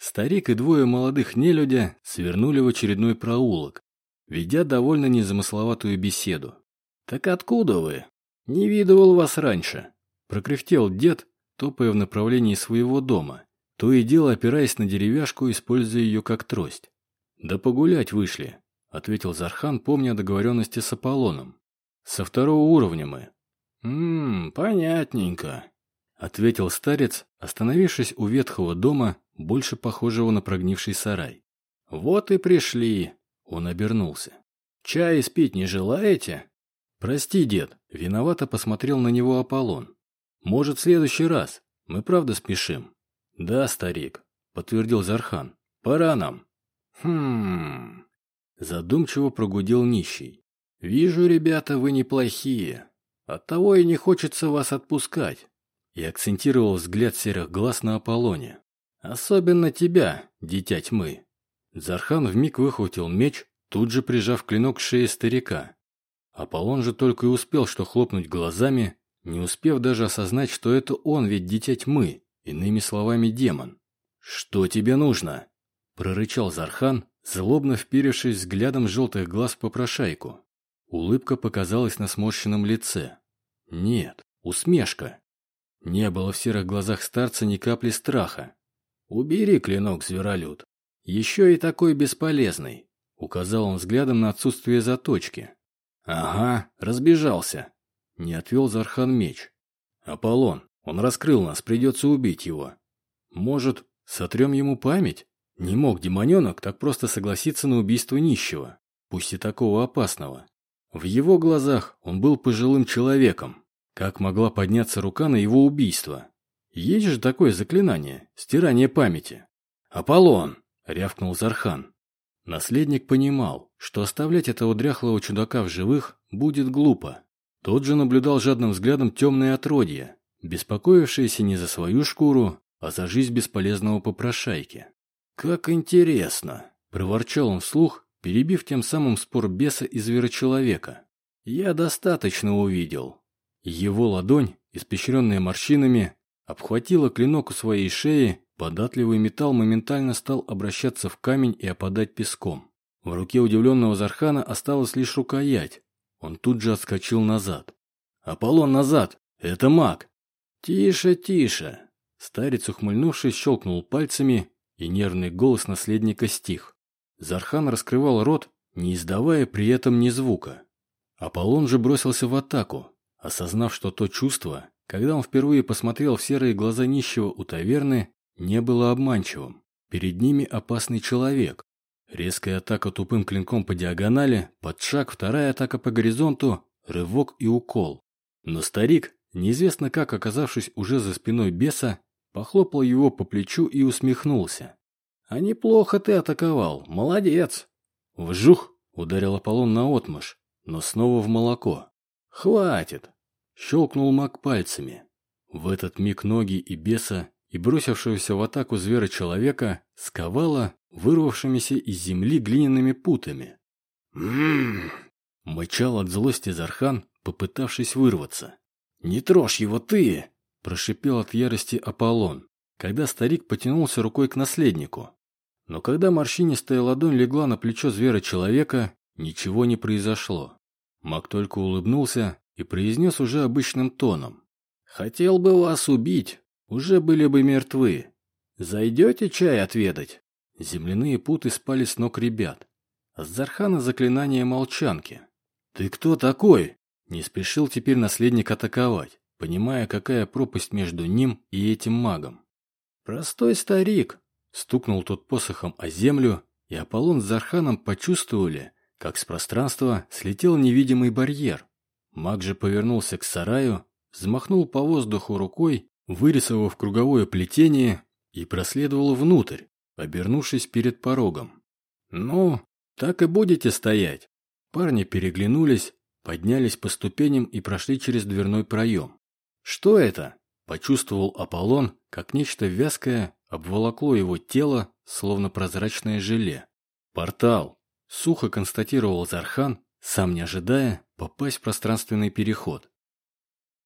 Старик и двое молодых нелюдя свернули в очередной проулок, ведя довольно незамысловатую беседу. «Так откуда вы? Не видывал вас раньше», — прокряхтел дед, топая в направлении своего дома, то и дело опираясь на деревяшку, используя ее как трость. «Да погулять вышли», — ответил Зархан, помня о договоренности с Аполлоном. «Со второго уровня мы». «Ммм, понятненько», — ответил старец, остановившись у ветхого дома, больше похожего на прогнивший сарай. «Вот и пришли», — он обернулся. «Чай спить не желаете?» «Прости, дед», — виновато посмотрел на него Аполлон. «Может, в следующий раз. Мы правда спешим?» «Да, старик», — подтвердил Зархан. «Пора нам». «Хм...» Задумчиво прогудел нищий. «Вижу, ребята, вы неплохие. Оттого и не хочется вас отпускать». И акцентировал взгляд серых глаз на Аполлоне. «Особенно тебя, дитя тьмы». Зархан вмиг выхватил меч, тут же прижав клинок к шее старика. Аполлон же только и успел что хлопнуть глазами, не успев даже осознать, что это он ведь дитя тьмы, иными словами демон. «Что тебе нужно?» – прорычал Зархан, злобно вперевшись взглядом желтых глаз в попрошайку. Улыбка показалась на сморщенном лице. Нет, усмешка. Не было в серых глазах старца ни капли страха. «Убери клинок, зверолюд. Еще и такой бесполезный», — указал он взглядом на отсутствие заточки. «Ага, разбежался», — не отвел Зархан меч. «Аполлон, он раскрыл нас, придется убить его. Может, сотрем ему память?» Не мог демоненок так просто согласиться на убийство нищего, пусть и такого опасного. В его глазах он был пожилым человеком. Как могла подняться рука на его убийство? Есть же такое заклинание – стирание памяти. «Аполлон!» – рявкнул Зархан. Наследник понимал, что оставлять этого дряхлого чудака в живых будет глупо. Тот же наблюдал жадным взглядом темное отродье, беспокоившееся не за свою шкуру, а за жизнь бесполезного попрошайки. «Как интересно!» – проворчал он вслух, перебив тем самым спор беса и зверочеловека. «Я достаточно увидел». Его ладонь, испещренная морщинами, обхватила клинок у своей шеи, податливый металл моментально стал обращаться в камень и опадать песком. В руке удивленного Зархана осталась лишь рукоять. Он тут же отскочил назад. «Аполлон, назад! Это маг!» «Тише, тише!» Старец, ухмыльнувшись, щелкнул пальцами, и нервный голос наследника стих. Зархан раскрывал рот, не издавая при этом ни звука. Аполлон же бросился в атаку, осознав, что то чувство, когда он впервые посмотрел в серые глаза нищего у таверны, не было обманчивым. Перед ними опасный человек. Резкая атака тупым клинком по диагонали, под шаг, вторая атака по горизонту, рывок и укол. Но старик, неизвестно как оказавшись уже за спиной беса, похлопал его по плечу и усмехнулся. «А неплохо ты атаковал, молодец!» «Вжух!» — ударил Аполлон наотмашь, но снова в молоко. «Хватит!» Щелкнул маг пальцами. В этот миг ноги и беса, и бросившегося в атаку звера-человека сковало вырвавшимися из земли глиняными путами. «М-м-м!» мычал от злости Зархан, попытавшись вырваться. «Не трожь его ты!» – прошипел от ярости Аполлон, когда старик потянулся рукой к наследнику. Но когда морщинистая ладонь легла на плечо звера-человека, ничего не произошло. Маг только улыбнулся и произнес уже обычным тоном. «Хотел бы вас убить, уже были бы мертвы. Зайдете чай отведать?» Земляные путы спали с ног ребят. А с Зархана заклинание молчанки. «Ты кто такой?» Не спешил теперь наследник атаковать, понимая, какая пропасть между ним и этим магом. «Простой старик», — стукнул тот посохом о землю, и Аполлон с Зарханом почувствовали, как с пространства слетел невидимый барьер. Маг же повернулся к сараю, взмахнул по воздуху рукой, вырисовав круговое плетение и проследовал внутрь, обернувшись перед порогом. «Ну, так и будете стоять». Парни переглянулись, поднялись по ступеням и прошли через дверной проем. «Что это?» – почувствовал Аполлон, как нечто вязкое обволокло его тело, словно прозрачное желе. «Портал!» – сухо констатировал Зархан, сам не ожидая попасть в пространственный переход.